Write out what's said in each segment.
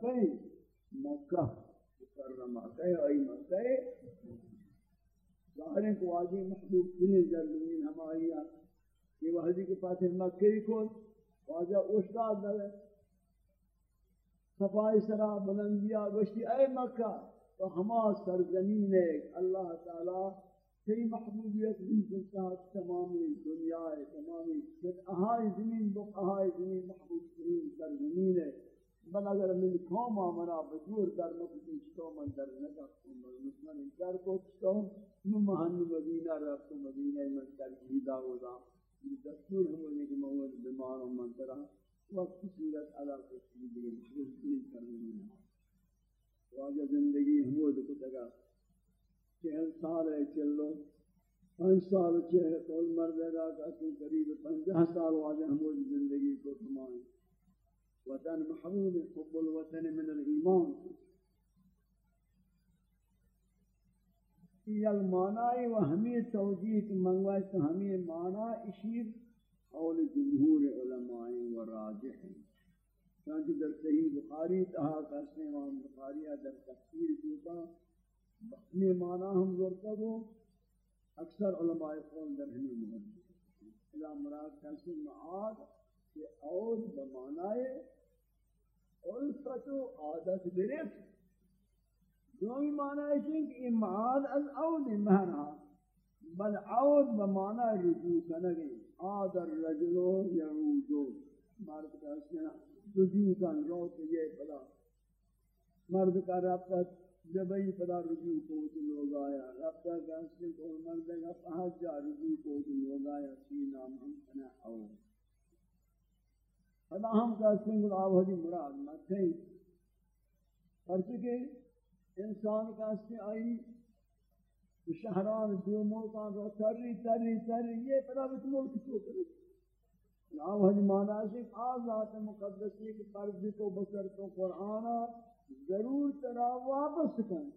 کہیں مکہ، مکرمہ کہیں آئی مکہ، ظاہر کو واجی محبوب کنی تنی زمین ہماری یہ وحدی کے پاس مکہ ہی کھول واجہ استاد دلے صفائی سرا بلندیا گوشتی اے مکہ، تو ہما سرزمین ہے۔ اللہ تعالی تی محبوبیت انسان تمامی دنیا ہے تمامی اہائی زمین بک اہائی زمین محبوب ترین سرزمین ہے۔ بل اگر من قوم آمنا بجور در مکتی چتو من در نگفتم بل مسلم در کو چتو من مدینہ رفت مدینہ من ترکیدہ ہودا دستور ہمیں کہ موت بیمار و من ترہ وقت صورت علا کسی دیگر محبوب ترین سرزمین ہے واجہ زندگی ہمود کو تگا چہل سال ہے چلو پانچ سال چہل کول مرد گا کہ قریب پنجہ سال واجہ ہمود زندگی کو تمام وطن محبوب حب الوطن من الایمان. یہ المعنی و ہمیں توجیہ کی منگوائی تو ہمیں معنی اشیر قول جمہور علماء و راجح ہیں. چانچہ در صحیح بخاری تہا کسنے امام بخاری در تفسیر کیتا بخنی معنی ہم ضرورتا دو اکثر علماء قول در ہمیں محبوب اللہ مراد کسنے معاد کہ اور بمعنی الفت و عادت گرفت دومی معنی ہے کہ امعاد از عود مہرہ، بل عود بمعنی رجوع کنگی عاد الرجل یعودو مرد کا اسنا رجوع کن روت یہ پدا۔ مرد کا رابطہ جبئی پدا رجوع کو لوگ آیا۔ رابطہ کا اسنا کو مرد کا پہنچ جا رجوع کو لوگ آیا۔ سی نام ہم کنا عود ادا ہم کا سنگ آوہدی مراد نہ تھے پرچکے انسان کا سے آئی شہران دو موقعان رو تری تری تری، یہ پدا بیت ملک تو کرے؟ آوہدی مانا ہے آزات مقدسی کے پرد کو بسر تو قرآن ضرور ترا واپس کن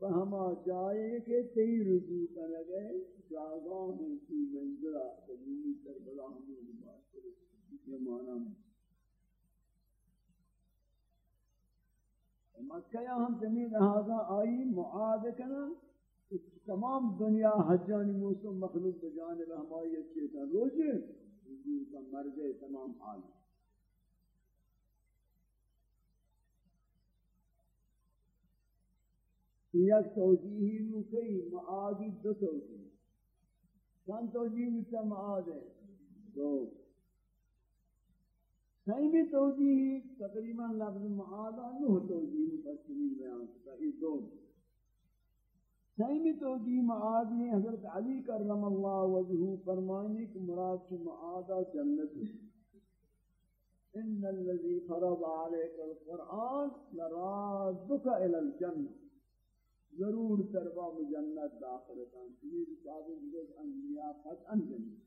بہما جائے کہ تی رجوع کرے گئے جاگاں ہیں کی منزلہ تجیلی کربلا ہمیں یہ معنی میں مکہ ہم زمین لہذا آئی معاد کنا تمام دنیا حجانی موسم مخلوق بجانب ہماری اچھے کا روجے حضور کا مرضے تمام عالم یک توجیہی مکئی معادی دو توجیہ۔ چند توجیہ مکہ معاد ہے۔ دو۔ سیمی توجیہ تقریباً لفظ معادہ نو توجیہ مفسرین بیان کرتا ہے دو۔ سیمی توجیہ معادی حضرت علی کرم اللہ وجہو فرمائنی کہ مراد کی معادہ جنت ہے۔ ان الذي فرض عليك القرآن لرادك الى الجنة ضرور تربا جنت داخلتان تمہیں بچابے بجد انبیاء قطعا جنت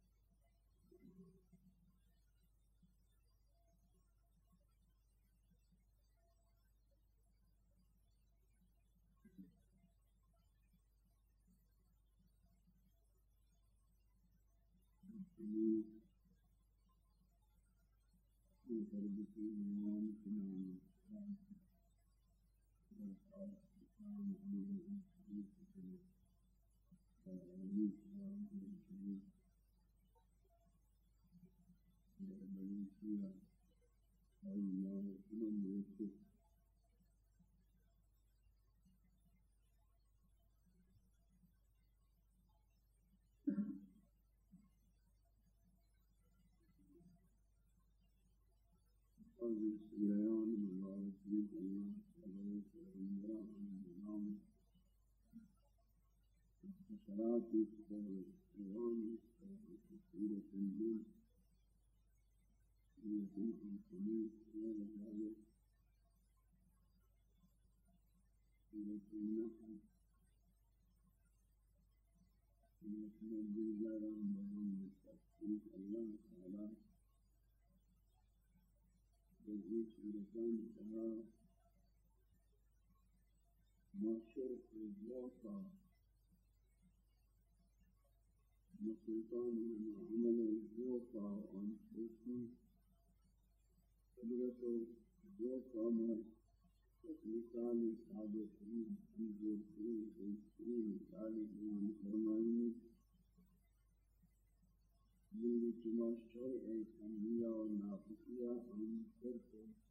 حسن قدرة الزوفا من مثال صادقين في جوفين في مثال من فرمائني من كما شرع سمية ونافقية عن شرط من الله ترسيه الزوف عن جريد بيسير بمسيح عن جريد الله سبحانه وتعالى توحيد وعي الأمانية وعي القدرة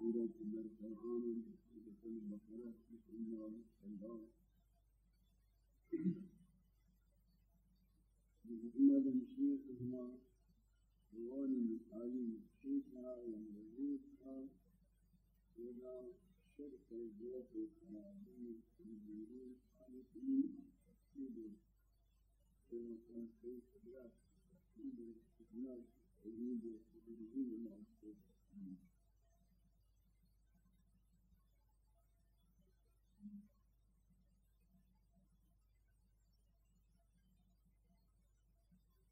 سورة القرآن سورة البقرة سورة الله محمد الشيخ هنا روان المثالي الشيخة والمزيدها إلى شرط الزوف الحرامي الجنين حالتين تفسير كما كان في قدرات تفسير الاستثناء تجيب وتجيب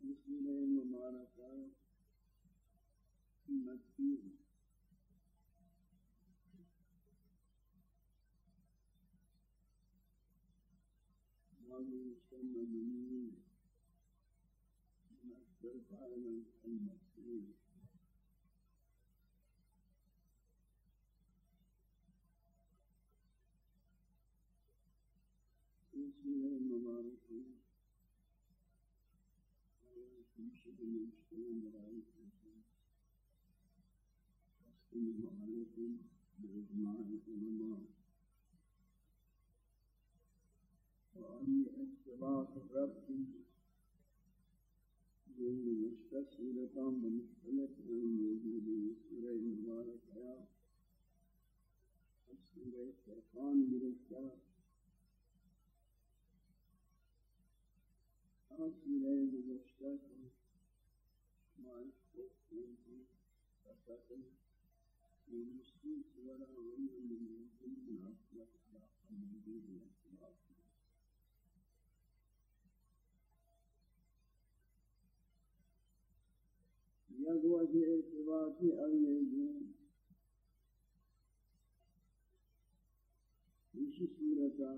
سورہ یاسین مکی گزشتہ یقوت ارتباط الیدی اسی صورتا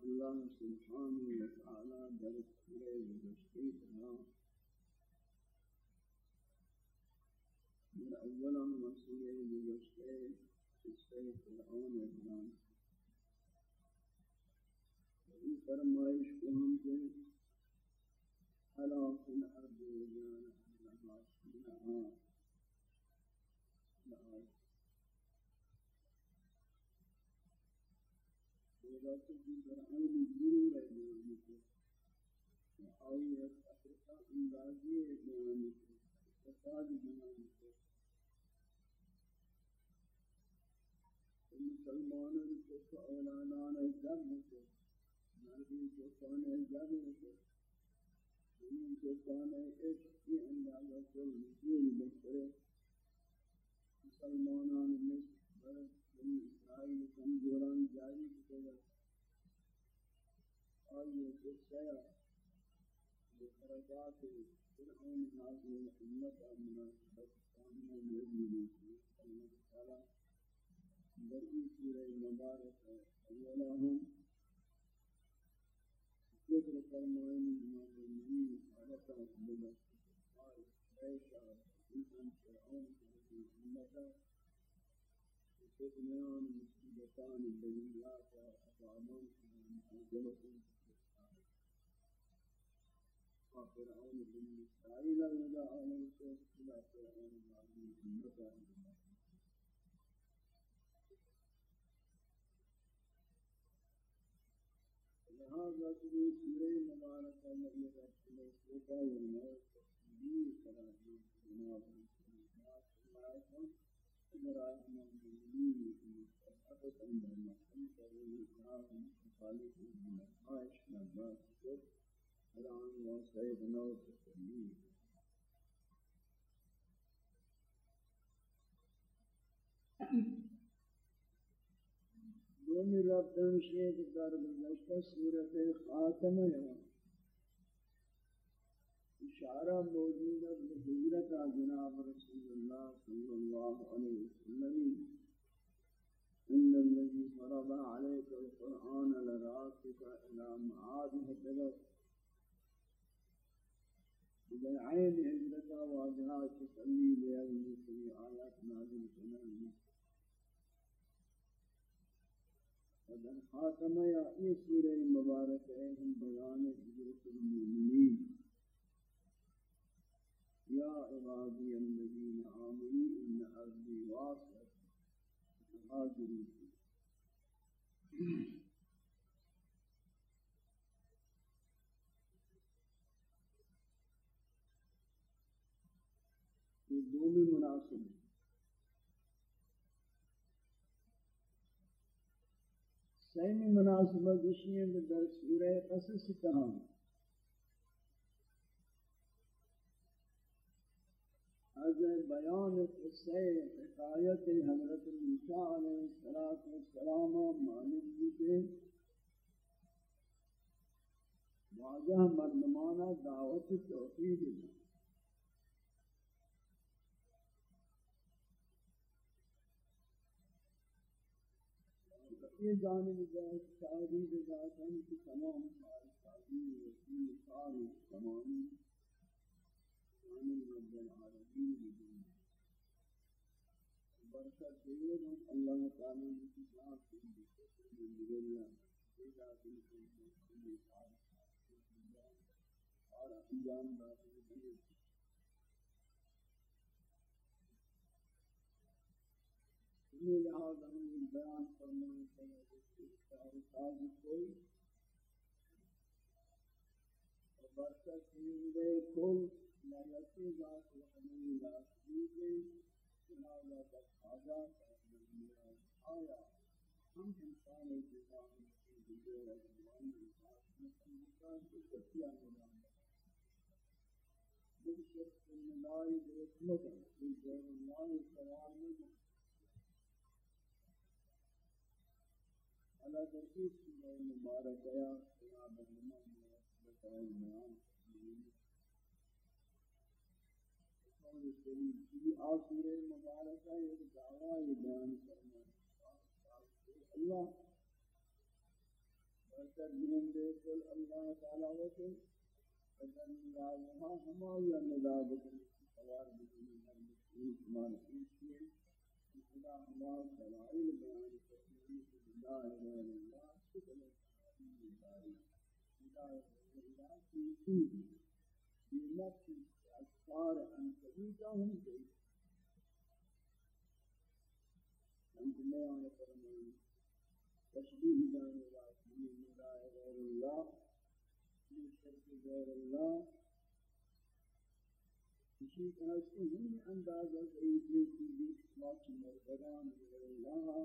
اللہ سبحانہ وتعالی درست يشفيها من أولا وصية يشفيه يشفيه فرعون إبراهيم وإن فرمائش کو ہم کے حلا فی الأرض وجانا لها شفیعا لآیت ولا تجد فرعون ضرورا آئی ہے افریقہ اندازی ہے کو فساد بیان کو مسلمانوں کو اولانان جب کو مردی کو کانے جب کو ان کو کانے ایک کی اندازہ کو مجھول بکرے مسلمانان میں بنی اسرائیل کمزوران جاری کرے آئیے قصہ درجات فرعون هذه الأمة المناسبة كانوا يؤمنون الله تعالى بني سورة المباركة أولهم ذكر فرمان المؤمنين حدث من قال ليس إنسان فرعون هذه الأمة فتنان مصيبتان بنيات وأعمال من أجلهم وفرعون بن إسرائيل إلى أن إلى فرعون العظيم إنك لهذا تجي سورة مباركة النبي رسول الله صلى الله عليه وسلم تكبير كراهي جناب إبراهيم المؤمنين أبدا ما كنت به كافي خالق من عائش من ما كنت و سید نو تسبیح Thank you. دومی رفتن شیخ در گزشتہ صورت خاتمہ ہے اشارہ موجود ہے حضرت جناب رسول اللہ صلی اللہ علیہ وسلم ان الذي فرض عليك القرآن لراسك الى معاد هدلت إذا عين هجرتا واجهات تسلي لأولي في آيات نازل كنان در خاتمہ یا یہ سورہ مبارک ہے، ہم بیان حضرت المؤمنین۔ یا عبادی الذین آمنوا ان ارضی واسعۃ حاضرین یہ دومی مناسب ہے سیمی مناسبت اشیاء در سورہ قصص کہاں از بیان قصہ حکایت حضرت موسیٰ علیہ السلام معلوم بھی کہ واضح مردمانہ دعوت توحید ہے۔ یہ جانب ذات شاہدی ذات ان کی تمام شاہدی وسیل ساری تمام جانب رب العالمین برکت دیگر اللہ تعالی کی ذات کی بجلہ پیدا کی اور انجام دار یہ لحاظ ہم بیان فرمائیں کہ تاریخ کوئی برکت ملے کل لہتی ذات وحنی لاسیدے لہذا تقاضا کرنے آیا۔ ہم انسان جزان کی دیگر اجوان انسان مکان کو کتیا نظام بالشرط الملائی برسمت بالجیر اللہ قرار میں على ترتيب سورة المباركة يا سلام الإمام بتاع البيان قول سلیم کی آخر مبارکہ ایک دعوی بیان کرنا اللہ وترجم بكل الله تعالى وكل فجل الله ما هما يمداد سوار بكل المسلمين ما نسيت خدا الله دلائل بیان کرنے لا الہ الا اللہ سبحانہ و تعالی ہدایت اللہ کی بنفس أسفار أنكبوتهم جيد أنت لا يعني فرمان تشبيه دان العاصمين مدعي غير الله من شرك غير الله اسی طرح سے ہم اندازہ ہے کہ یہ اصلاح کی مردگان غیر اللہ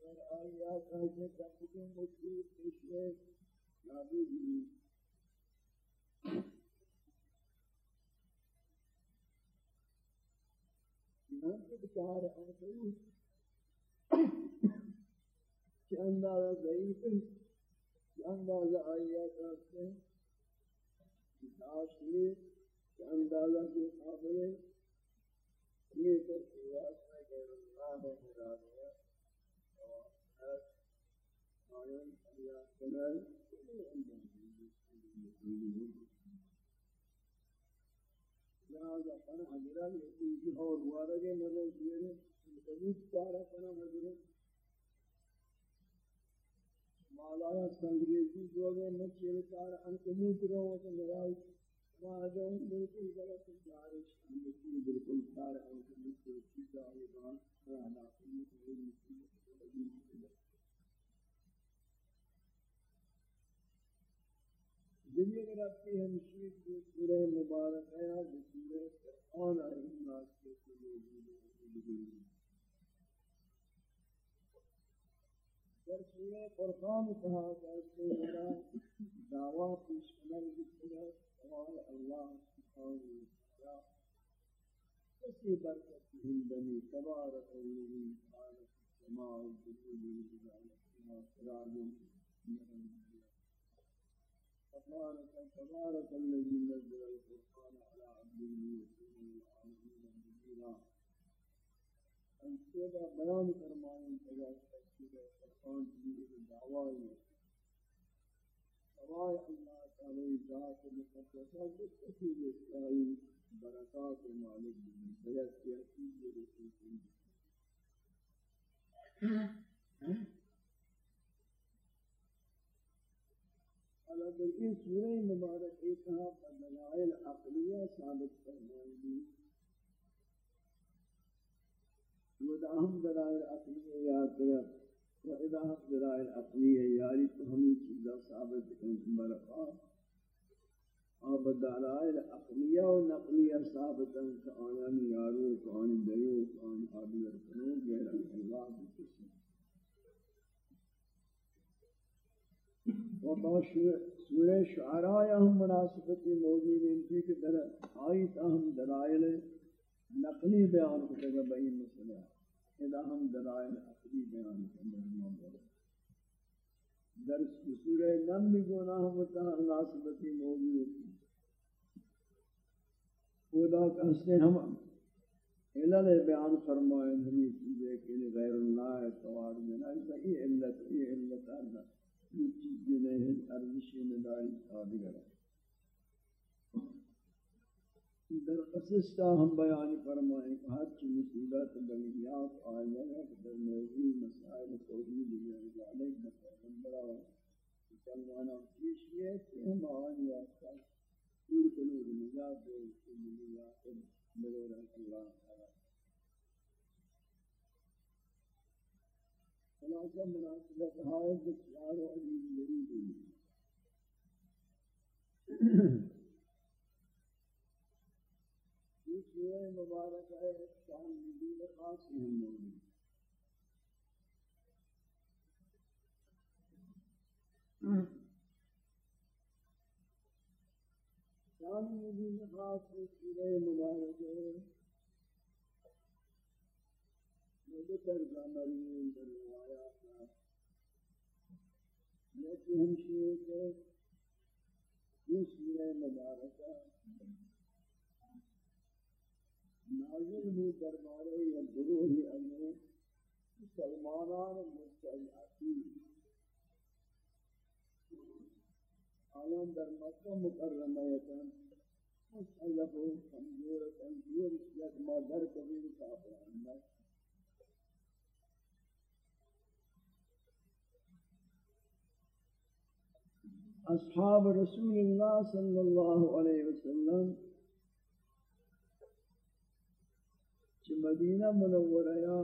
چمتکار انکبوتا ہم ضعیف کریں شریف کریں اور انکبوتا دربات جو ادھور جنسی اگر آیات ہے کہ کبھی مجھے پوچھے نابود بچار آخری کہ اندازہ ضعیف ہے کہ اندازہ آئیات رکھتے ہیں آشری کہ اندازہ کے قابل ہے یہ تو سواس میں غیر اللہ ہے مراد ہے آیان اللہ سنال لہذا پناہ حضرات یہ اور وارگے نظر دیئے کبھی چارہ پناہ حضرات مالایا سنگریزی جوگے مچیر چار انکموت رہو تو مرائی مہاجون بالکل غلط جارش انکموت بالکل چار انکموت کی جائے بان رہنا دنیا میں رکھتی ہے مشید جو سورہ مبارک ہے جو سورہ قرآن ہے الناس کے سورہ در سورہ قرآن کہا کرتے ہیں دعویٰ پیش کنر بکنے سوال اللہ سبحانہ وتعالی کسی برکت ہندنی تبارک الذی خالق السماء والارض وجعل فيها سراجا تبارك تبارك الذي نزل القرآن على عبده ليكون للعالمين نذيرا. انتبه بیان فرمائیں قرآن کی دعوائی سوائے اللہ تعالی ذات مقدسہ بجا سیاسی رسول اگر سورہ مبارک ایک ایتہا دلائل عقلیہ ثابت فرمائیں گی ودا ہم دلائل عقلیہ یاد کریں و اذا ہم دلائل عقلیہ یاری تو ہمیں چیزا ثابت کریں برقات اور دلائل عقلیہ و نقلیہ ثابت کریں کہ آنان یارو، کان دیو، کان حاضر کریں غیر اللہ بکسی و با سورہ شعراء ہم مناسبتی موجود ہیں کی کہ در آیت ہم دلائل نقلی بیان کرتے گا بہی مسئلہ اذا ہم دلائل عقلی بیان کرتے گا در سورہ نمل گناہ مناسبتی موجود ہیں۔ خدا کہتے ہم علل بیان فرمائیں ہمیں چیزیں کہ غیر اللہ ہے توار میں نہ یہ علت یہ علت اللہ یہ چیزیں نہیں ارزش نداری آدھگر در قصصتا ہم بیان فرمائیں کہ ہر چی مصیبت بلیات آئیہ ہے در موضوع مسائل توحید اللہ علیہ مسائل بڑا مسلمانہ پیش یہ کہ ہم آئین یافتہ دور قلوب نجات دے نجات دے بغیر اللہ خلاصہ مناسبت ہے بسیار و عزیز مرید یہ سورہ مبارک ہے شان نبی خاص ہم موجود شان موجود خاص سورہ مبارک ہے۔ مذکر زامرین در روایات لیکن ہم شیئے کہ یہ سورہ مبارکہ نازل بھی دربارے یا گروہ اگر مسلمانان مستضعفین۔ آیان در مکہ مکرمہ یتن مسلح و کمزور کمزور یک ما در کبیر کافران اصحاب رسول اللہ صلی اللہ علیہ وسلم کہ مدینہ منورہ یا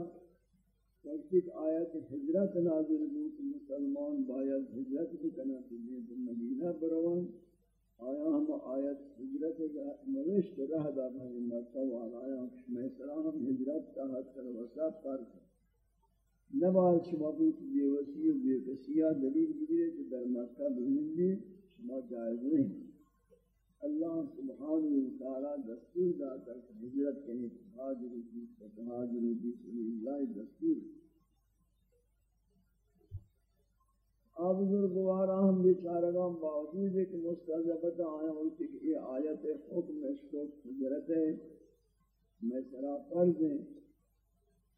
وقت ایک آیت حجرت نازل بود، مسلمان باید حجرت بکنا تجید مدینہ بروان آیا ہم آیت حجرت نوشت رہ دا بھائی مرتا والا آیا میں سلام حجرت کا حد کر وسط پر نبال شما بیت بے وسیع و بے قصیہ دلیل بگیرے کہ در مکہ بہندی شما جائز نہیں اللہ سبحانہ وتعالی دستور داتا کہ ہجرت کریں حاضر کی فتحاضر کی صلی اللہ دستور آپ بزرگوارا ہم بیچارگاں باوجود ہے کہ مستعذبت آیا ہوئی تھی کہ یہ آیت حکم اشکوت حجرت ہے میں سرا فرض ہیں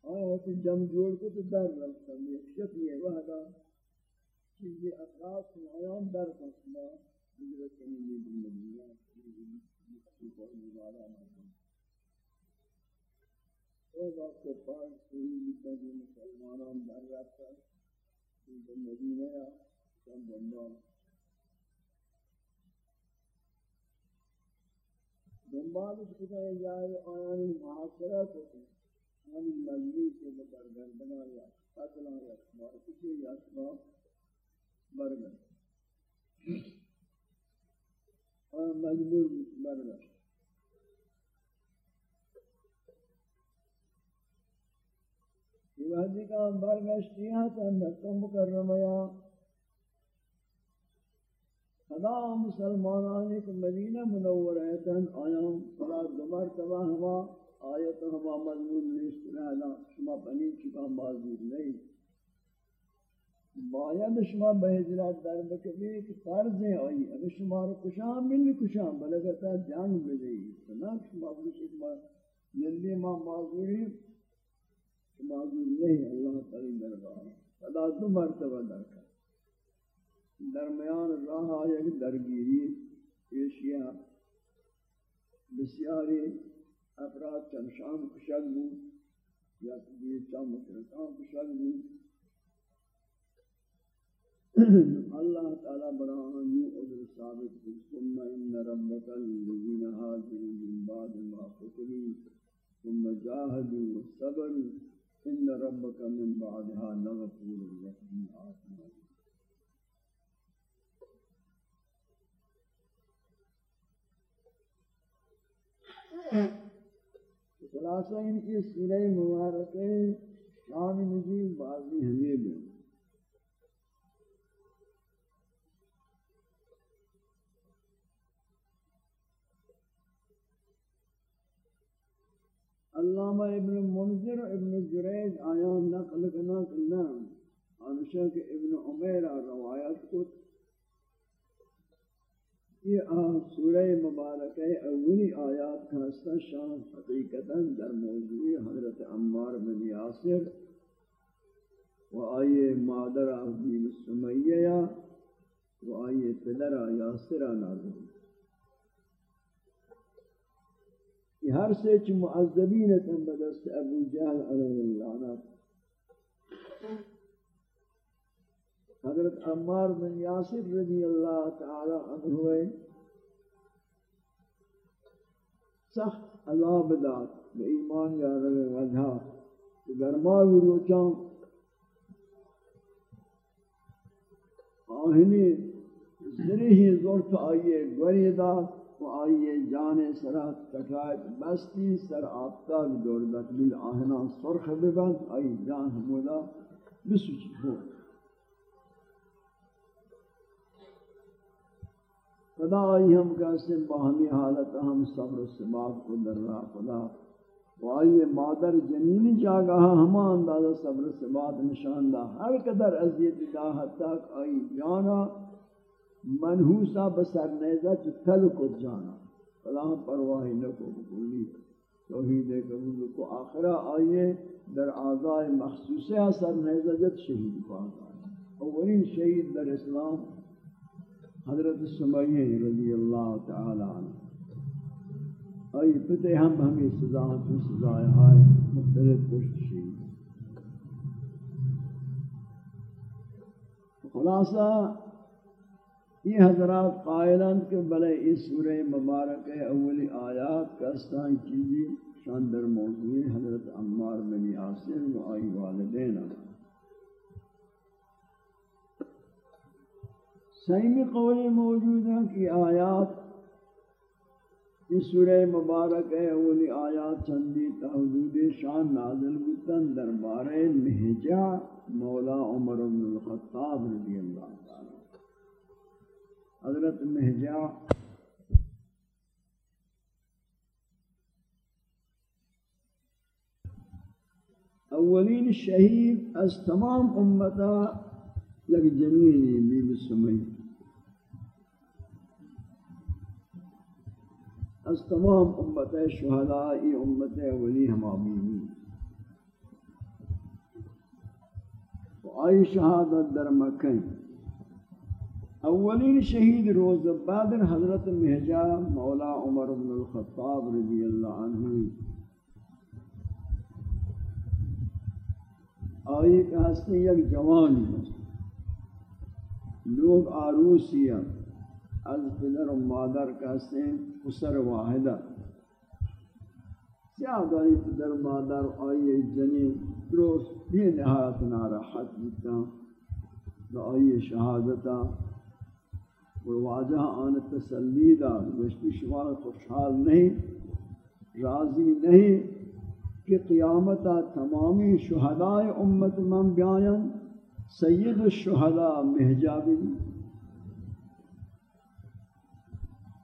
آیا ہوتی جم جوڑ کو تو در رکھتا ہوں شکل یہ وحدہ چیزی اقراص سنایان در قسمہ ہجرت کرنے میں مدینہ تو بات کو پاس پوری لکھا جو مسلمانان در رکھتا مدینہ یا کم بندان دنبال اس کتا ہے جائے آیانی محاصرہ کو آنی مجلیس سے بکر یا قتلہ یا اسمار کسی یا اسمار برگن اور ہاں، مجبور برگشت یہ وحدی کا ہم برگشتی ہیں تو مکہ مکرمیا خدا مسلمانان ایک مدینہ منور ہے تن آیا فلا دمر تبا ہوا۔ آیت ہوا مضمون نشت رہنا شما بنی چکا معذور نہیں. باید شما به هجرت در بکبی که فرض آئی، اگر شما رو کشام ملی کشام بل تا جنگ بدهی سنان شما بلوشید ما یلی ما معذوری معذور نہیں اللہ تعالی دربار خدا دو مرتبہ درکا درمیان راہ آیا کہ درگیری ایشیا بسیاری افراد چمشان کشک بود، یا کبیر چم مشرکان کشک بود. اللہ تعالی براہم یو عذر ثابت ثم ان ربک الذین هاجروا من بعد ما فتنوا ثم جاهدوا وصبروا ان ربک من بعدها لغفور رحیم. آسمان خلاصہ ان کی سورہ مبارکہ شام نزول بعضی ہمیں بھی علامہ ابن منذر ابن جریج آیان نقل کنا کنا ہمیشہ کہ ابن عمیر روایت کو یہ سورہ مبارکہ اولی آیات کا حصہ شان حقیقتا در موضوع حضرت عمار بن یاسر و آئیے مادر عبدین سمیہ و آئیے پدر یاسر نازل کہ ہر سے چ معذبین تن بدست ابو جہل علیہ اللعنت حضرت عمار بن یاسر رضی اللہ تعالی عنہ ہوئے سخت اللہ بدات بے ایمان یا رب وجہ گرماوی روچاں آہنی زرہی زورت آئیے گوری دا و آئیے جان سرات کٹائت بستی سر آفتاب دور دکلیل آہنا سرخ ببند، آئی جان ہمودا بسوچی ہو۔ خدا آئی ہم کیسے باہمی حالت ہم صبر سباب کو در رہا خدا۔ و آئیے مادر جنینی جاگا ہما اندازہ صبر سباب نشان دا ہر قدر عذیت دا تک آئی جانا منحوسا بسر نیزہ چی تل کو جانا۔ فلاں پرواہی نکو بکلی۔ توحید قبول کو آخرہ آئیے، در آزائے مخصوصہ سر نیزہ جت شہید کو آزائے اولین شہید در اسلام حضرت سمیہ رضی اللہ تعالی عنہ۔ آئی پتہ ہم ہمیں سزا تو سزائے ہائے مختلف پشت شہید خلاصہ، یہ حضرات قائلان کہ بلے اس سورہ مبارک اولی آیات کا استان چیزی شاندر موضوع حضرت عمار بن عاصم و آئی والدین۔ سیمی قولی موجود ہیں کہ آیات اس سورہ مبارک ہے، اولی آیات چندی تحدود شان نازل بتن دربار مہجا مولا عمر بن الخطاب رضی اللہ تعالی۔ حضرت مہجا اولین شہید از تمام امتا لگ جنینی بی بسمی از تمام امت شہدائی امت اولی ہما آئی شہادت در مکہ۔ اولین شہید روز بدر حضرت مہجا مولا عمر بن الخطاب رضی اللہ عنہ۔ آئی کہ ہستے یک جوان لوگ آروسی از پدر و مادر کہتے ہیں اسر واحدہ سیاد آئی پدر مادر آئی جنی، درست یہ نہایت ناراحت بیتا آئی شہادتا ہاں۔ واجہ آن تسلی دا گوشتی شما خوشحال نہیں، راضی نہیں کہ قیامتا تمامی شہداء امت من بیاین سید الشہداء محجابی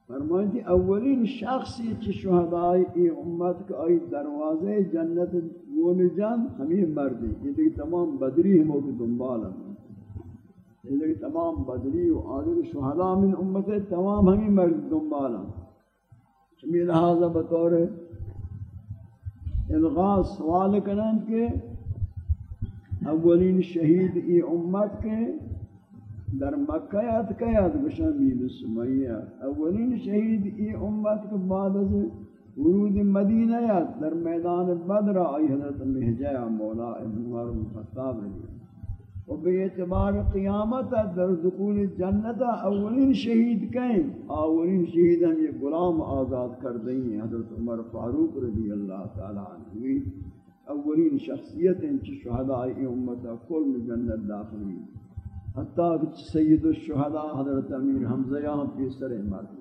فرمائیں کہ اولین شخصی چی شہدائی ای امت کا ای دروازے جنت گول جان ہمیں مردیں یہ دیکھ تمام بدری ہموں کی دنبالا لیکن تمام بدری و آدھر شہداء من امت تمام ہمیں مرد دنبالا چمی لہذا بطور الغاز سوال کرن کہ اولین شہید ای امت کے در مکہ یاد کہیاد بشن سمیہ۔ اولین شہید ای امت کے بعد از ورود مدینہ یاد در میدان بدر آئی حضرت محجہ مولا ابن عمر مخطاب رضی و بے اعتبار قیامت در دخول جنت اولین شہید کہیں۔ اولین شہید ہم یہ غلام آزاد کر دیں۔ حضرت عمر فاروق رضی اللہ تعالی عنہ۔ اولین شخصیت ہیں چی شہدائی امت کل جنت داخل ہوئی۔ حتیٰ کہ سید الشہداء حضرت امیر حمزہ یہاں پیسر مرد۔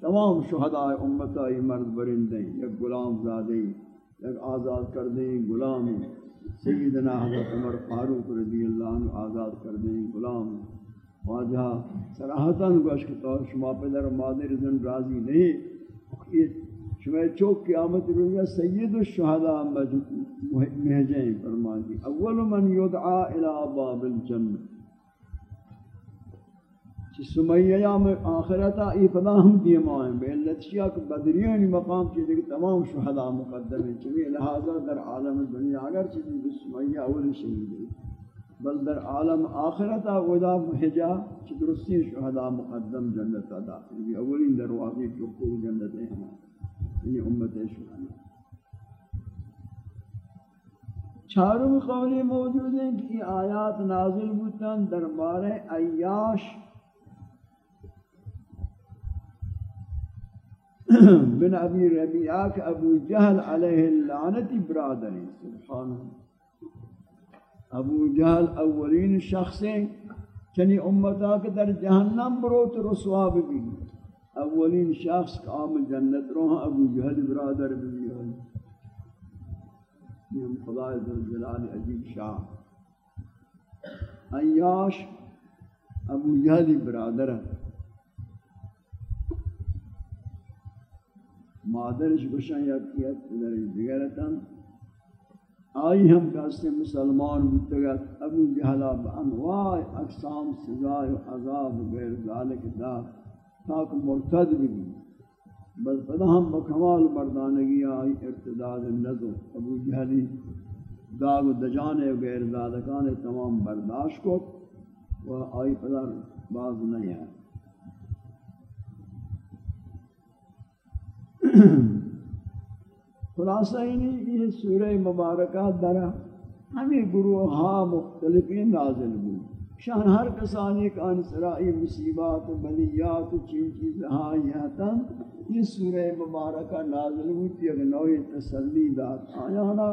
تمام شہداء امت آئی مرد برندیں یک غلام زادیں یک آزاد کر دیں غلام۔ سیدنا حضرت عمر فاروق رضی اللہ عنہ آزاد کر دیں غلام۔ واجہ سراحتاً گوش کے طور شما پدر مادر زن راضی نہیں، یہ شما چوک قیامت رویہ سید الشہداء محجیں فرمان دی۔ اول من یدعا الى باب الجنہ۔ چی سمیہ یام آخرتا ای فدا ہم دیمائیں بے اللہ چیا کہ بدریانی مقام چی دیکھ تمام شہداء مقدم ہیں۔ چوی لہذا در عالم دنیا اگر چی دیکھ سمیہ اول شہید ہے بل در عالم آخرتا ودا حجا چی درستی شہداء مقدم جنت داخل بھی اولین دروازی چکو جنت ہیں۔ ہمارے یعنی امت شہداء چاروں قولی موجود ہیں کہ آیات نازل بودتاں دربار عیاش. بن ابی ربیعہ کہ ابو جہل علیہ اللعنتی برادری سبحان ابو جہل اولین شخص ہیں، چنی امتا کہ در جہنم بروت رسوا بھی اولین شخص کام جنت رو ابو جہل برادر بھی ہے یہ ہم خدا ذوالجلال عجیب شاہ عیاش ابو جہل برادر. ہے مادرش گشن یکیت در دیگرتن. آئی ہم کہتے مسلمان متگت ابو جہلہ بانواع اقسام سزائے و عذاب غیر ذالک دا تاک مرتد بھی بس پدا ہم بکمال مردانگی آئی ارتداد نظر ابو جہلی داغ و دجانے و غیر ذالکان تمام برداشت کو و آئی پدا باز نہیں ہے۔ خلاصہ ہی یہ سورہ مبارکہ در ہمیں گروہ ہاں مختلفی نازل ہوئی شان ہر کسان ایک انسرائی مصیبات و بلیات و چین چیز آیاتا یہ سورہ مبارکہ نازل ہوئی تھی، اگر نوی تسلی دات آیا نا؟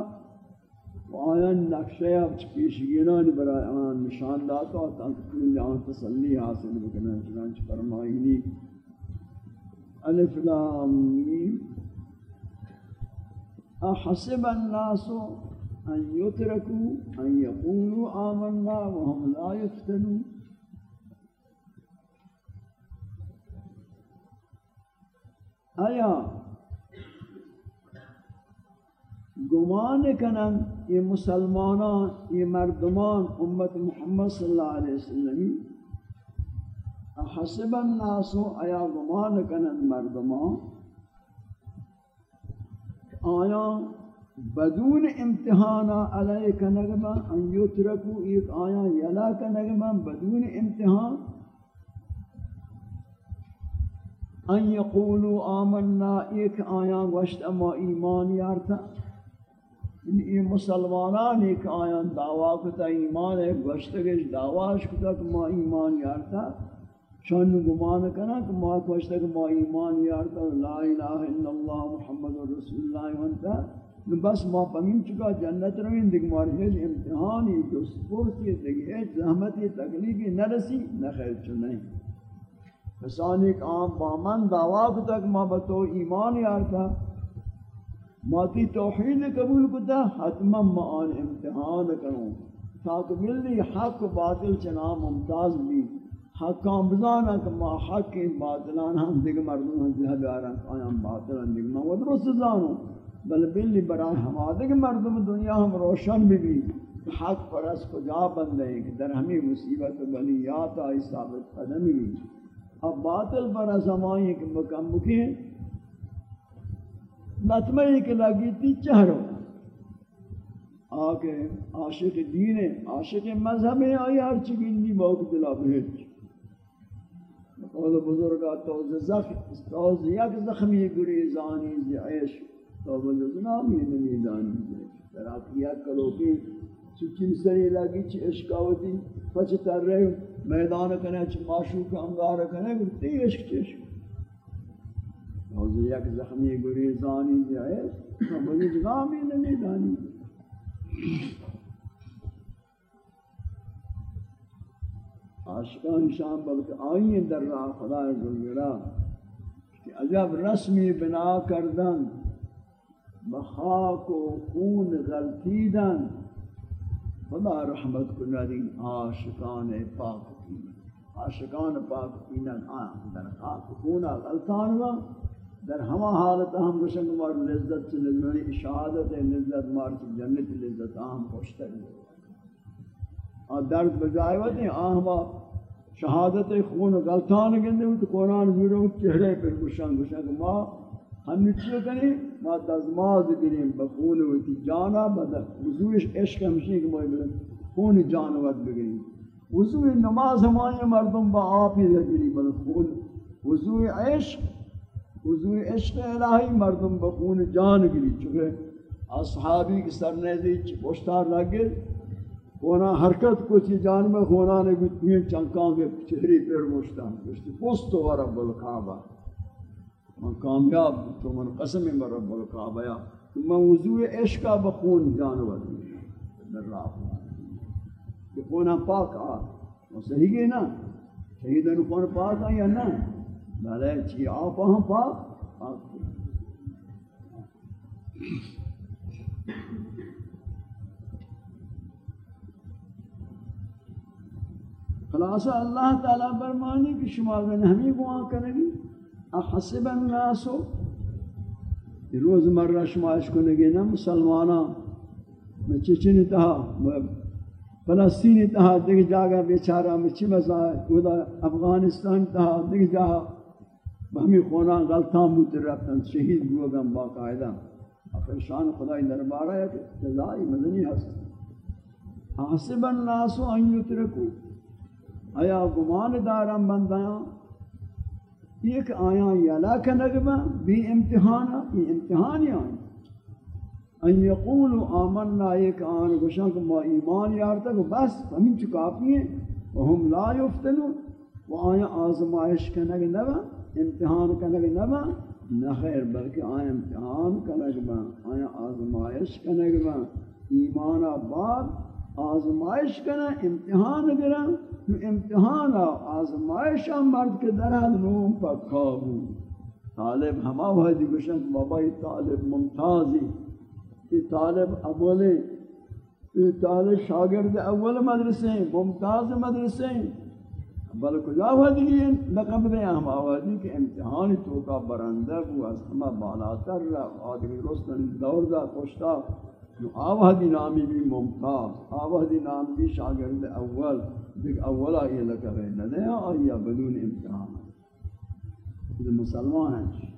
آیا نقشہ اب پیشگینان برای آن نشان داتا تاکہ کل آن تسلی حاصل بکنا چنانچہ فرمائی نہیں الف لام میم۔ احسب الناس أن يتركوا أن يقولوا آمنا وهم لا يفتنون. آیا گمان کنن یہ مسلمانان یہ مردمان امت محمد صلی اللہ علیہ وسلم حسب الناس آیا گمان کنند مردمان؟ آیا بدون امتحان علیہ کنگما ان یترکو ایک آیا یلا کنگما بدون امتحان ان یقولو آمنا ایک آیا گوشت اما ایمان یارتا ان ای مسلمانان ایک آیا دعویٰ کتا ایمان ہے گوشت گش دعویٰ کتا کہ ما ایمان یارتا شان گمان کنا کہ ما کوشتا کہ ما ایمان یارتا لا الہ الا اللہ محمد رسول اللہ وانتا بس ما پمین چکا جنت روین دیکھ ماری ہے امتحانی جو سپورتی دیکھ ہے زحمتی تکلیفی نرسی نخیر چو نہیں فسان ایک عام بامن دعویٰ کتا کہ ما بتو ایمان یارتا ما تی توحید قبول کتا، حتما ما آن امتحان کروں۔ تاکہ ملی حق و باطل چنا ممتاز بھی۔ حقام بزانا کہ ما حق باطلان ہم دیکھ مردم ہم زیادہ دارا آیا باطلان دیکھ ما وہ درست زانو بل بلی برای ہما دیکھ مردم دنیا ہم روشن بھی بھی حق پرس کو جا بندے ہیں کہ در ہمیں مصیبت و بلیات آئی ثابت قدمی بھی اب باطل پرس ہمائی کہ مکم بکیں نتمہی کہ لگی تی چہروں۔ آکے عاشق دین ہے عاشق مذہب ہے آئی ہر چکی نہیں بہت دلا بہت قول بزرگا توز زخم، توز یک زخمی گریزانی زعیش تو بزرگنامی نمیدانی در آپ یک کلوکی چچین سری لگی چی اشکاوتی پچ تر رہے، میدان کنے چی معشوق انگار کنے گرتی عشق چی عشق توز یک زخمی گریزانی زعیش تو بزرگنامی نمیدانی عاشقان شام بلکہ آئیں در راہ خدا ذلگرہ کہ عجب رسمی بنا کردن۔ بخاک و خون غلطیدن. خدا رحمت کو ندین عاشقان پاک پینن عاشقان پاک پینن آئیں در خاک و خون غلطان و در ہما حالت ہم گشنگ مار لذت سے لذنی شہادت لذت مار جنت لذت ہم خوشتر لذت اور درد بجائے ہوتے ہیں آہما شہادت خون غلطان گندے ہوتے قرآن بیرو چہرے پر گشان گشان کہ ما ہم نچیو کریں ما دزماز کریں بخون ہوتی جانا بدا وضوع عشق ہمشی کہ موئی بلن خون جانوت بگریں وضوع نماز ہمانی مردم با آپ ہی لگری بلن خون. وضوع عشق وضوع عشق الہی مردم بخون جان گری چکے اصحابی کی سرنیزی پوشتار لگے کونا حرکت کو چی جان میں خونا نے بھی تین چنکاں کے چہری پر مشتاں گوشتی پوست و رب من کامیاب تو من قسم میں رب القعبہ یا من وضوع عشقہ بخون جانور در راہ کہ خونا پاک آ، وہ صحیح گئے نا؟ شہیدن خون پاک آ یا نا بھلے چی آپ ہم پاک پاک خلاصہ اللہ تعالیٰ برمانی کہ شما بن ہمیں گواہ کرنگی احسب الناسو روز مرہ شما اشکنگی نا مسلمانا میں چچنی تہا فلسطینی تہا، دیکھ جاگا بیچارہ، میں چی مزاہ افغانستان تہا، دیکھ جاگا ہمیں خونا غلطان بوتے رفتن، شہید گوگم باقاعدہ۔ آخر شان خدای دربارہ ہے کہ جزائی مدنی حسن۔ حسب الناس ان یترکو۔ آیا گمان دارم بندیاں؟ ایک آیا یلا کنگبا بی امتحانا بی امتحانی آئیں ان یقولوا آمنا ایک آن گوشن کہ ما ایمان یارتا کہ بس ہمیں چکافی ہیں وهم لا یفتنون و آیا آزمائش کنگ نبا امتحان کنگ نبا نخیر بلکہ آیا امتحان کنگ با آیا آزمائش کنگ با ایمان بعد آزمائش کنا امتحان کرا تو امتحان آزمائش مرد کے درد نوم پر قابو۔ طالب ہما وحدی گوشن بابا طالب ممتازی یہ طالب اولے یہ طالب شاگرد اول مدرسے ممتاز مدرسے بل کجا وحدی لقب دے ہم آوازی کہ امتحان تو کا برندہ کو از ہما بالاتر رہا آدمی رستن دور دا پشتا آوہدی نامی بھی ممتاز آوہدی نام بھی شاگرد اول۔ دیکھ اولا یہ لکہ رہے نہ دے آئیا بدون امتحان. یہ مسلمان ہیں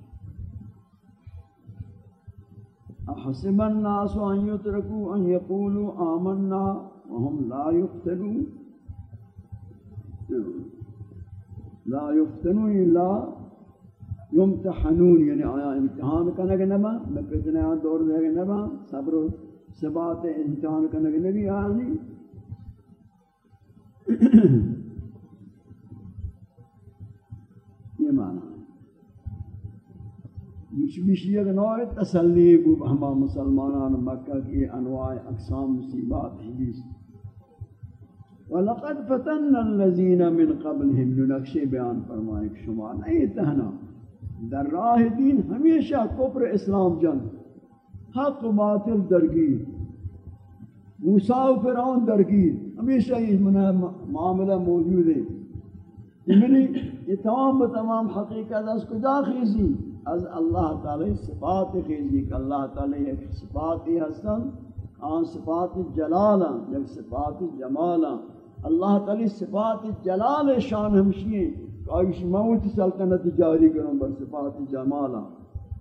احسب الناس ان يتركوا ان يقولوا آمنا وهم لا يفتنون لا يفتنون الا يمتحنون یعنی آیا امتحان کنگ نبا؟ میں پیتنے آن دور دے گا نبا؟ صبر سبات امتحان کرنے کے نبی آنی یہ معنی بیش بیش یک نوع تسلی بو ہما مسلمانان مکہ کی انواع اقسام مصیبات حدیث وَلَقَدْ فَتَنَّ الَّذِينَ مِنْ قَبْلِهِمْ لنقشِ بیان فرمائے کہ شما نہیں تہنا، در راہ دین ہمیشہ کفر اسلام جنگ، حق و باطل درگیر، موسیٰ و فرعون درگیر ہمیشہ یہ معاملہ موجود ہے۔ یعنی یہ تمام تمام حقیقت از کجا خیزی؟ از اللہ تعالی صفات خیزی کہ اللہ تعالی ایک صفات حسن، آن صفات جلالا یک صفات جمالا اللہ تعالی صفات جلال شان ہمشی ہیں۔ کہ آئیش موت سلطنت جاری کروں بر صفات جمالا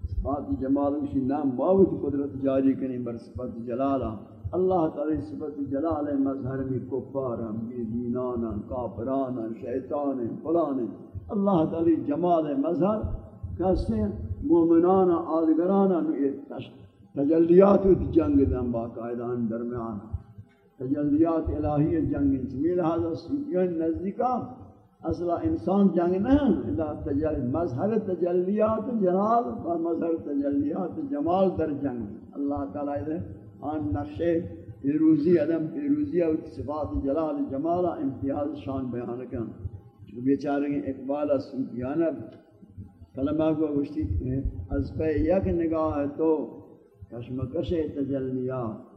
صفات جمال اسی نام باوت قدرت جاری کریں بر صفات جلالا اللہ تعالی صفات جلال مظہر میں کفارا بی دینانا کافرانا شیطانا فلانا اللہ تعالی جمال مظہر کہتے ہیں؟ مومنانا آدگرانا تجلیات جنگ دن باقاعدان درمیان تجلیات الہی جنگ انسمیل حضرت سوچیان نزدیکا اصلا انسان جنگ نہیں مظہر تجلیات جلال و مظہر تجلیات جمال در جنگ۔ اللہ تعالیٰ دے آن نقشے پیروزی عدم پیروزی اور صفات جلال جمال امتیاز شان بیان کن۔ جو بیچارے اقبال صوفیانہ کلمہ کو گشتی از پہ یک نگاہ تو کشمکش تجلیات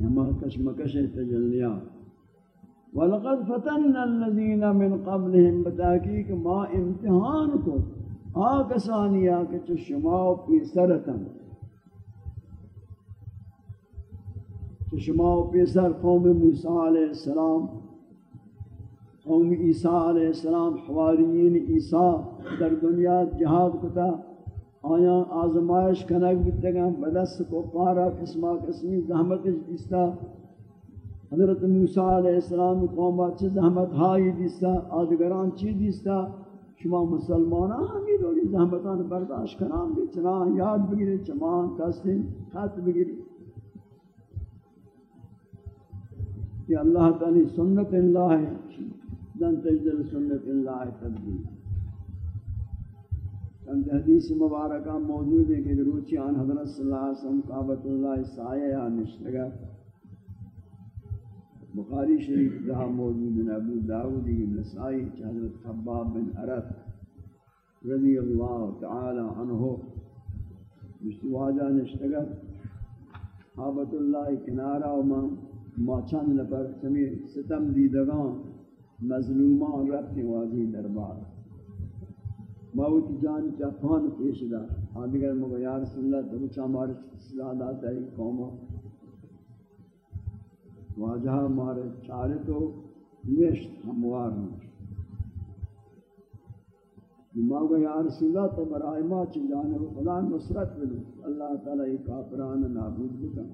ہما کشمکش تجلیات وَلَقَدْ فَتَنَّ الَّذِينَ مِنْ قَبْلِهِمْ بتحقیق ما امتحان کو آکسانیا کہ چو شماو پیسرتن چو شماو پیسر قوم موسیٰ علیہ السلام، قوم عیسیٰ علیہ السلام، حواریین عیسیٰ در دنیا جہاد کتا۔ آیا آزمائش کنک بتگا بدست کو پارا قسمہ قسمی زحمت دیستا حضرت موسیٰ علیہ السلام قوم چی زحمت ہائی دیستا آدگران چی دیستا؟ شما مسلمانا ہمی دولی زحمتان برداشت کنام بھی چنان یاد بگیری چمان کسیم خط بگیری کہ اللہ تعالی سنت اللہ ہے، دن تجدل سنت اللہ تبدیل. چند جی حدیث مبارکہ موجود ہے کہ روچی آن حضرت صلی اللہ علیہ وسلم قابط اللہ سایہ یا نشتگا بخاری شریف جہاں موجود ہے، ابو داودی نسائی حضرت خباب بن عرط رضی اللہ تعالی عنہ۔ مشتواجہ نشتگا قابط اللہ کنارہ و ما چند نفر سمیر ستم دیدگان مظلومان رفت واضی دربار۔ موت جان جفان پیش دا آدھگر مگو یا رسول اللہ تو بچا مارے داتا ہے قوم واجہ مارے چارے تو نیشت ہموار نوش مگو یا رسول اللہ تو برائے ما چل جانے و خدا نصرت بلو اللہ تعالی ایک کافران نابود بکن۔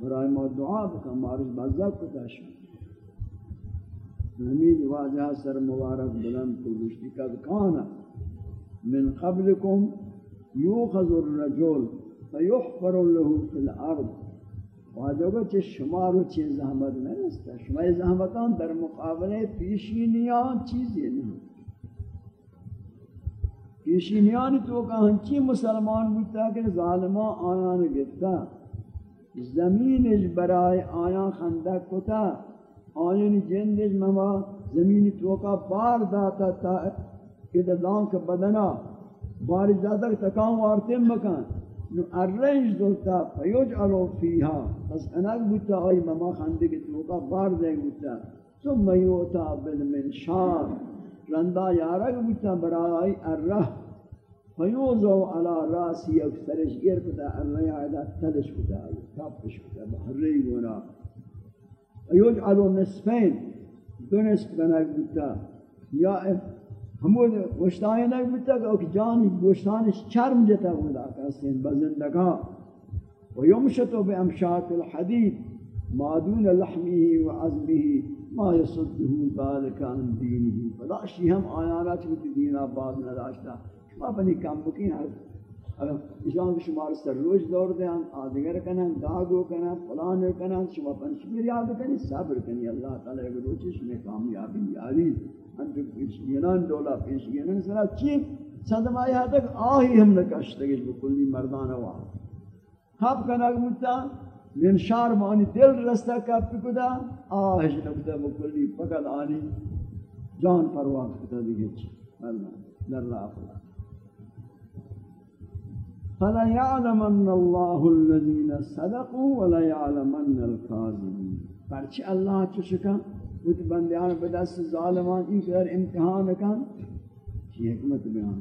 برائے ما دعا بکن مارش بزد کتا شد حمید واجہ سر مبارک بلند کو گشتی قد کانا۔ من قبلكم يؤخذ الرجل فيحفر له في الارض۔ واجب چه شما رو چه زحمت نیست شما زحمتان در مقابله پیشینیان چیزی نه پیشینیان تو کا ہنچی مسلمان بودتا کہ ظالمان آیان گفتا۔ زمینش برای آیان خندق کتا۔ آیان جندش مما زمین تو کا بار داتا تا کہ دان کے بدنا باری زیادہ تکاں وارتے مکان۔ نو ارنج دوتا فیجعلو فیہا بس اناک بوتا آئی مما خاندے کے توکا بار دے بوتا. ثم یوتا بالمنشار. رندا یارک بوتا برائی ارہ. فیوزو علا راسی اکثرش گیر کتا ارہ عیدہ تلش کتا آئی کپش کتا بحری گونا فیجعلو نصفین. دو نصف کنک بوتا. یا ہمود گوشتانی نک بیتا کہ اوکی جانی گوشتانش چرم جتا ہودا کسین بزندگا و یمشتو بے امشات الحدید مادون لحمه و عظمه ما یصده ذالک عن دینه۔ فداشی ہم آیانا چکتی دینا باز نداشتا۔ شما بنی کم بکین اگر اشان کے شمار سر روش دور دیں آدگر کنن، داغو کنن، فلان کنن، شما پنچ میر یاد کنی صبر کنی، اللہ تعالی اگر روچش میں کامیابی یاری۔ پیشگینان دولا پیشگینان سرا چی صدم آیا تک آہی ہم نکشتگیش بکلی مردان ہوا کب کنک متا من شار مانی دل رستا کب پکدا آہش نکتا بکلی فقط آنی جان پرواز کتا دیگه چی اللہ در اللہ فلا فلا يعلمن الله الذين صدقوا ولا يعلمن الكاذبين پرچہ اللہ چشکا کچھ بندیان بدست ظالمان، این قدر امتحان کن چی حکمت بیان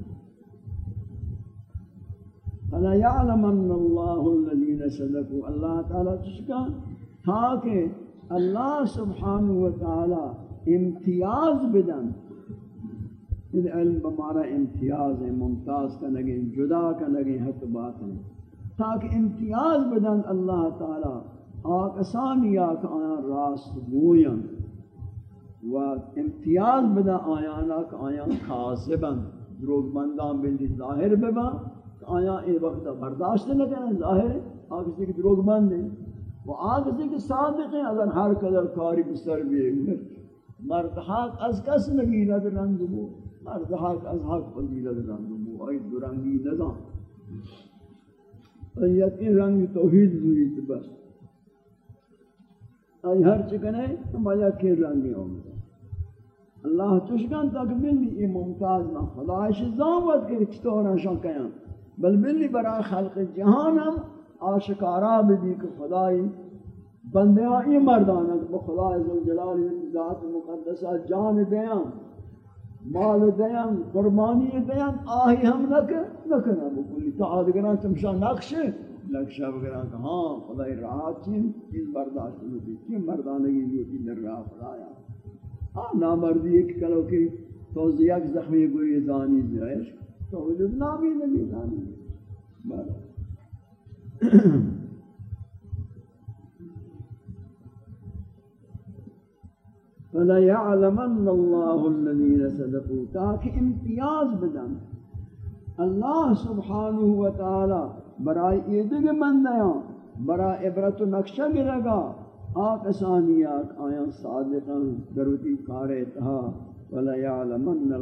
فلا يعلمن الله الذين صدقوا. اللہ تعالی چشکا تاکہ اللہ سبحانہ وتعالی امتیاز بدن. یہ علم بمارا امتیاز ہے، ممتاز کا لگے جدا کا لگے حق بات ہے. تاکہ امتیاز بدن اللہ تعالی آکسانی آک آیا راست گوین و امتیاز بدا آیانا کہ آیا خاصبا دروگ بندان بندی ظاہر ببا، کہ آیا اے وقت برداشت نہ کریں، ظاہر آگے سے دروگ بند ہیں۔ و آگے سے کہ صادق ہیں، اگر ہر قدر کاری بسر بھی مرد حق از کس نگیرد رنگ بو مرد حق از حق بندیرد رنگ بو آئی درنگی نظام یقین رنگ توحید دوری بس۔ آئی ہر چکنے ہم آیا رنگی ہوں اللہ تشکن تک ملی ای ممتاز نہ خدایش زامت کے چطور شان بل ملی برای خلق جہان ہم آشکارا بھی کہ خدای بندیاں ای مردان کہ خدای ذوالجلال ذات مقدسہ جان دیاں، مال دیاں قربانی دیاں، آہی ہم نک نکنا بکلی۔ تو آدگران چمشا نقش نقشہ وغیرہ کہ ہاں خدای راہ چین چیز برداشت ہوتی چین مردانگی جو لوٹی در راہ خدایا؟ ہاں نامردی ایک کلو کی توزیہ کی زخمی گوری زانی زیرش تو وجود نامی نبی زانی۔ بارا فلا يعلمن الله الذين صدقوا، تاکہ امتیاز بدن۔ اللہ سبحانہ وتعالی برای ایدگ بندیاں برای عبرت و نقشہ گرگا آکسانیات آیاں صادقاں دروتی کارے تہا وَلَا يَعْلَمَنَّ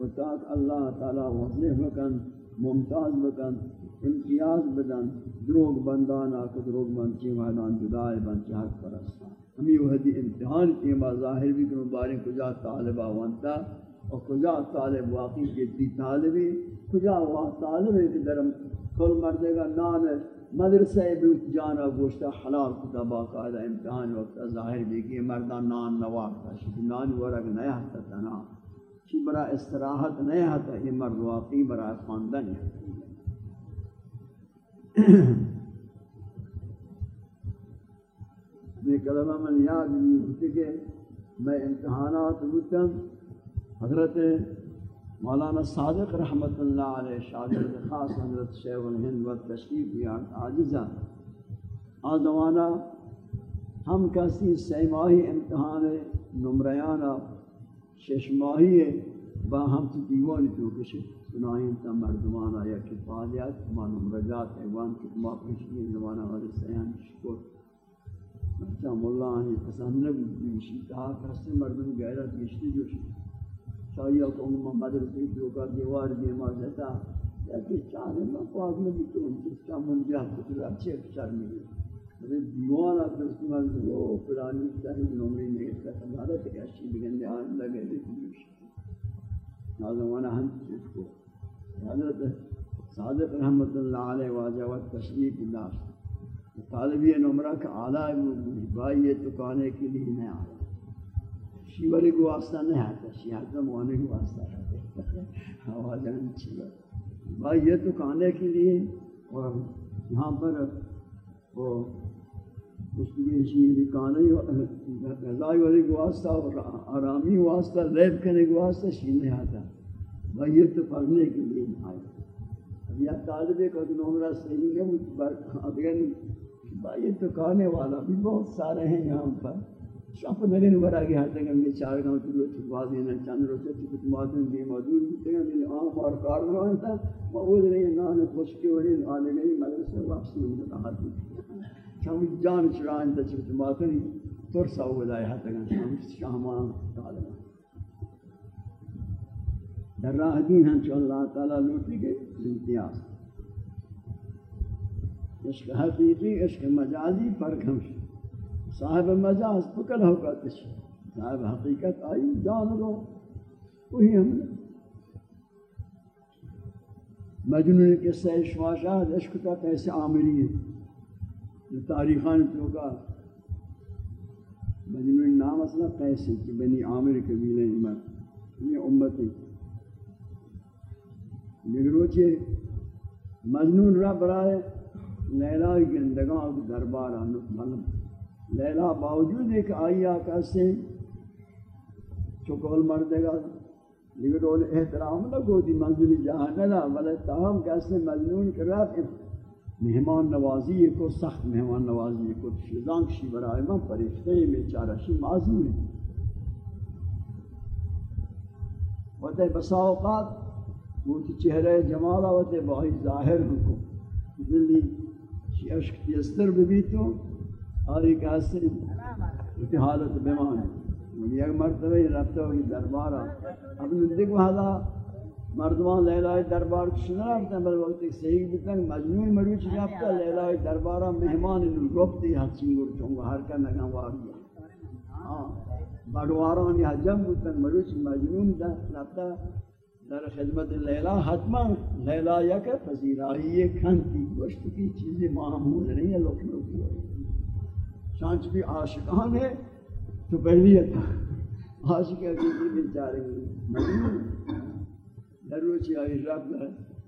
و تاک اللہ تعالی وضح بکن، ممتاز بکن، امتیاز بدن دروگ بندان آکھ دروگ بند چی مہدان جدائے بند چاہت پرستان۔ ہمیں وحدی امتحان کی، ما ظاہر بھی کہ مبارک کجا طالبہ وانتا اور کجا طالب واقعی جدی طالبی، کجا وہ طالب ہے کہ درم کل مردے گا نان مدرسہ بیوت جانا گوشتا حلال کتا باقاعدہ امتحان وقت ظاہر بھی کہ مردان نان نوارتا شکل نان ورگ نیا ہتا تنا چی برا استراحت نیا ہتا یہ مرد واقعی برا خاندن ہے۔ یہ کلمہ من یاد بھی ہوتی کہ میں امتحانات بودتم حضرت مولانا صادق رحمت اللہ علیہ شاگرد خاص حضرت شیخ الہند و تشریف یاد عاجزہ۔ آزمانہ ہم کسی سی ماہی امتحان نمریانا شش ماہی با ہم تو دیوانی تو کشی سنائیں تا مردمانا یا کفالیات ما نمرجات، ایوان کتما کشی زمانہ والی سیان شکر۔ بچہ مولا آنی پسند نبی بیشی کہا کسی مردم غیرت گشتی جو شی چاہیے کہ انہوں مدرسی دوکا دیوار دیما جتا یا کہ چاہنے میں پاک نبی تو ان کس کا منجا کتر اچھے اکچار ملی مجھے دیوانا درسی مردم وہ پرانی چاہی نمری نہیں کہتا ہمارا تک اچھی بگندے آن لگے دیتی جو شی نازمانہ ہم چیز کو حضرت صادق رحمت اللہ علیہ واجہ و تشریف اللہ طالبی نمرہ کا آلہ بھائی یہ تکانے کے لیے نہیں آیا شیوری کو واسطہ نہیں آتا شیعہ موانے کو واسطہ آتا آوازان شیور بھائی، یہ تکانے کے لیے اور یہاں پر وہ اس لیے شیعری کانے غذائی والی کو واسطہ اور آرامی واسطہ ریب کرنے کو واسطہ شیع نہیں آتا۔ بھائی، یہ تو پڑھنے کے لیے نہیں آیا اب یہ طالبے کا نمرہ صحیح ہے اگر یہ تو کھانے والا بھی بہت سارے ہیں یہاں پر۔ شاپ نرین ورا گیا تھا کہ میں چار گاؤں تو روز بعد دینا چند روز سے کچھ مادن دی موجود تھے میں عام اور کار رہا تھا، وہ نہیں نہ نہ خوش کے وڑے آنے نہیں مدرسے واپس میں کہا تھی شام جان چران تے تھا چھ مادن تور سا ولایا تھا کہ شام شام تعالی در راہ دین ہم اللہ تعالی لوٹی کے امتیاز۔ عشق حقیقی، عشق مجازی، فرق ہم صاحب مجاز پکل ہو کرتے صاحب حقیقت آئی، جان لو وہی ہم نے۔ مجنون کے سے شواشاد عشق کا کیسے عامری ہے۔ جو تاریخان تو کا مجنون نام اصلا کیسے کہ بنی عامر قبیلے میں یہ امتیں نگروچے مجنون رب رائے لیلا گندگاں کے دربار لیلا باوجود ایک آئی آقا سے چکول مردے گا لیکن رول احترام نہ کو دی منزل جہاں نہ بلے تاہم کیسے مجنون کر رہا کہ مہمان نوازی کو، سخت مہمان نوازی کو، شیزان شی برائے میں پریشتے میں چارہ شی معذور ہے وتے بسا اوقات وہ چہرے جمالہ وتے بہت ظاہر ہو کو دلی شی عشق تیستر ببیتو آئی کہاستے اتی حالت بیمان ہے۔ یعنی یک مرتبہ رفتا ہوئی دربارا اب ندک وحدا مردمان لیلہ دربار کشنا رفتا بل وقت ایک صحیح بتنگ مجموعی مروچ رفتا لیلہ دربارا مہمان انہوں رفتی حسین گر چونگا ہر کا نگاں واریا بڑواران یا جم بتنگ مروچ مجموعی رفتا در خدمت لیلا حتما لیلا یک پذیرائی یہ کھنتی گوشت کی چیزیں معمول نہیں ہے لوگ لوگ شانچ بھی عاشقان ہے تو پہلی تھا عاشق ہے کہ بیچارے مجنون۔ در روچی آئی رب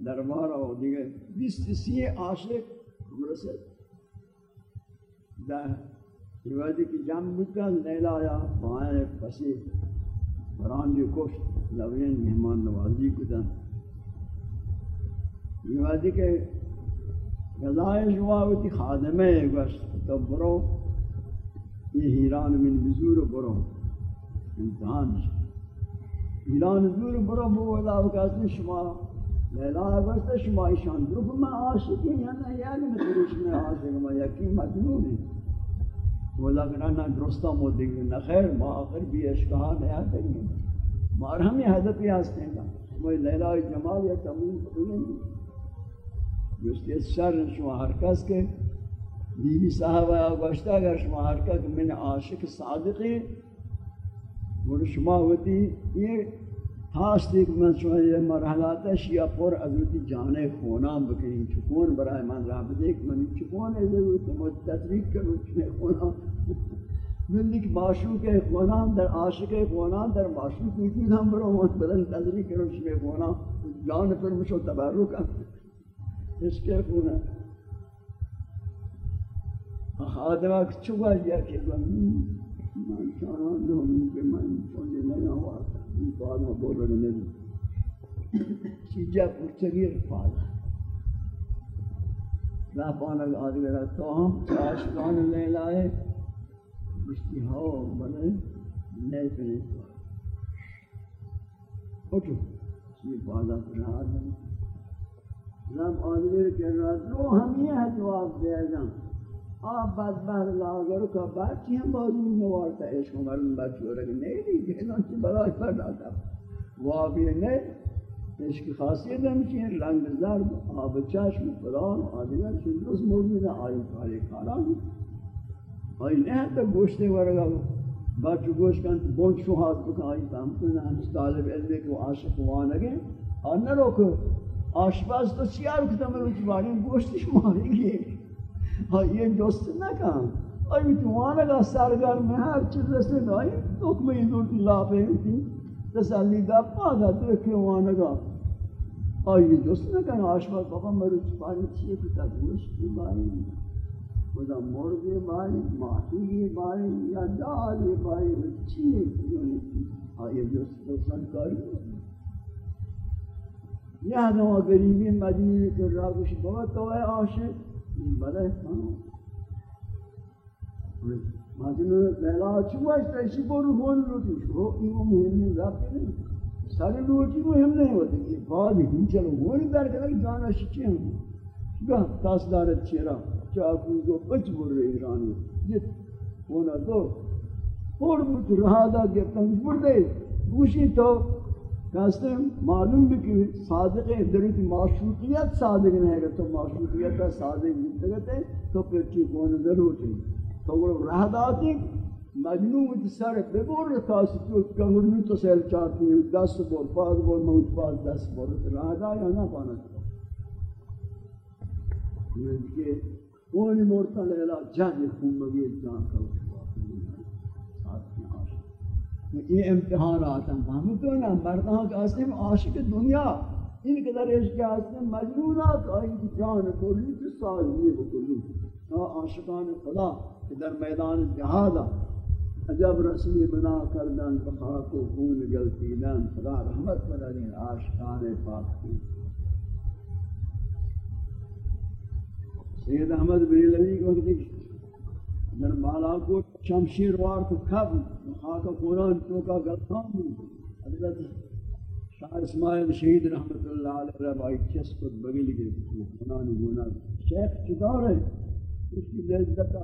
دربار آو دیگه بیست سی عاشق مرسل دا یہ وقتی کہ جمع بکن لیلا یا بائیں پسی۔ قرآن دی کشت لوین مہمان نوازی کدن یہ وادی کہ غذائے جواوتی خادمے گوشت تو برو یہ ہیران من بزور برو امتحان ہیران بزور برو بولا وکاسی شما. لیلا گوشت شما ایشان. درو میں عاشقی یا نہیں یعنی میں دروش میں عاشق میں یکی مجنون. ہے وہ لگنا نہ درستہ مودیں گے نہ خیر، ما آخر بھی اشکہا نیا کریں مار ہم یہ ہدفی ہستے ہیں وہ لیلہ جمال یا تمیم کریں جستی شر شما ہر کس کے بی بی صاحبہ گوشتا اگر شما ہر کس من عاشق صادقی اور شما ہوتی یہ خاص دیکھ میں شما یہ مرحلات ہے شیعہ پر عزوتی جانے خونام بکنی چکون برای من رب دیکھ من چکون ہے ضرورت متدریک کرو چنے خونام. ملی کہ معشوق خونام در عاشق خونام، در معشوق وجود ہم برو موت بدن تدریک کرو چنے خونام. جان پر مشو تبرک اس کے خونام خادمہ چوگا جا کہ من چانان دو من کے من چوندے نہیں ہوا۔ این بعد ما بول رہے نہیں۔ چیجا پرچگیر پالا۔ لا پانا آدھگر تو ہم چاشتان لے لائے۔ مشتی ہاو بلے نہیں پہنے اٹھو یہ بعد پر آدھگر رب آدھگر کہہ رہا تو ہم یہ ہے جواب دے گا آپ بعد بعد لاغر کا بچی ہم بازو نوارتا ہے عشق مرن بچی ہو رہے نہیں نہیں گہنان چی بلاش پر ڈاتا وہ بھی نہیں، عشق خاصیت ہم چیئے رنگ زرد، آب چشم، فلان آدگر چیز روز موجود ہے آئی کاری کارا کاران۔ آئی نہیں تو گوشتے ورگا بچو گوشت کن، بونچ شو ہاتھ بکا، آئی تامتن ہم طالب علم کے عاشق وانگے اور نہ روکو آشپاس تو سیار کتا، میں روچ باری گوشتش ماری گئے۔ ای یه جست نکن. آیه توانگا سرگرم هر چی رسید آیه دکمه دور لابه ایتی تسلی دا پادا ترکی وانگا یه جست نکن. آشوال بابا مروچ پانی چیه کتا گوشتی باری خدا مرگ باری ماهی باری یا دال باری چیه کنیتی آیه جست دوستان کاری یه دو غریبی مدینه که راگوش بابا تو عاشق بلے ماجنو لیلا چواش تیشی بورو ہون روٹی شو ایو مهم نہیں رابطے نہیں سارے روٹی مهم نہیں ہوتے یہ بعد ہی چلو ہونی در کرے جانا شچے ہم گا تاس دارت چیرا چاکو جو پچ بور رہے ایرانی۔ جت ہونا دو اور مجھ رہا دا گفتا مجھ بور گوشی تو کہتے ہیں معلوم بھی کہ صادق ہے درد معشوقیت صادق نہیں ہے تو معشوقیت کا صادق نہیں ہے تو پھر کی کون ضرور ہے تو وہ راہ داتی مجنون کی سر پہ بور رکاس تو کنگرنی تو سیل چاہتی ہے دس بور پاس بور موت پاس دس بور راہ دا یا نہ پانا چاہتا یہ کہ اونی مورتا لیلا جہد خون مگیر جان کرو یہ امتحانات ہیں۔ ہم تو نا مردوں کے اسم عاشق دنیا۔ ان کے در عشق کے اسم مجنونات آئی کی جان کلی کی سال بکلی نا عاشقان خدا کہ در میدان جہاد عجب رسمی بنا کردن بخاک و خون گلتیدن۔ خدا رحمت بدنین عاشقان پاک کی۔ سید احمد بریلوی کو در مالا کو شمشیر وار تو کب خاک قرآن تو کا گلتان حضرت شاہ اسماعیل شہید رحمت اللہ علیہ رب آئی چس کو بگل گئے قرآن گناہ شیخ چدار ہے؟ اس کی لذت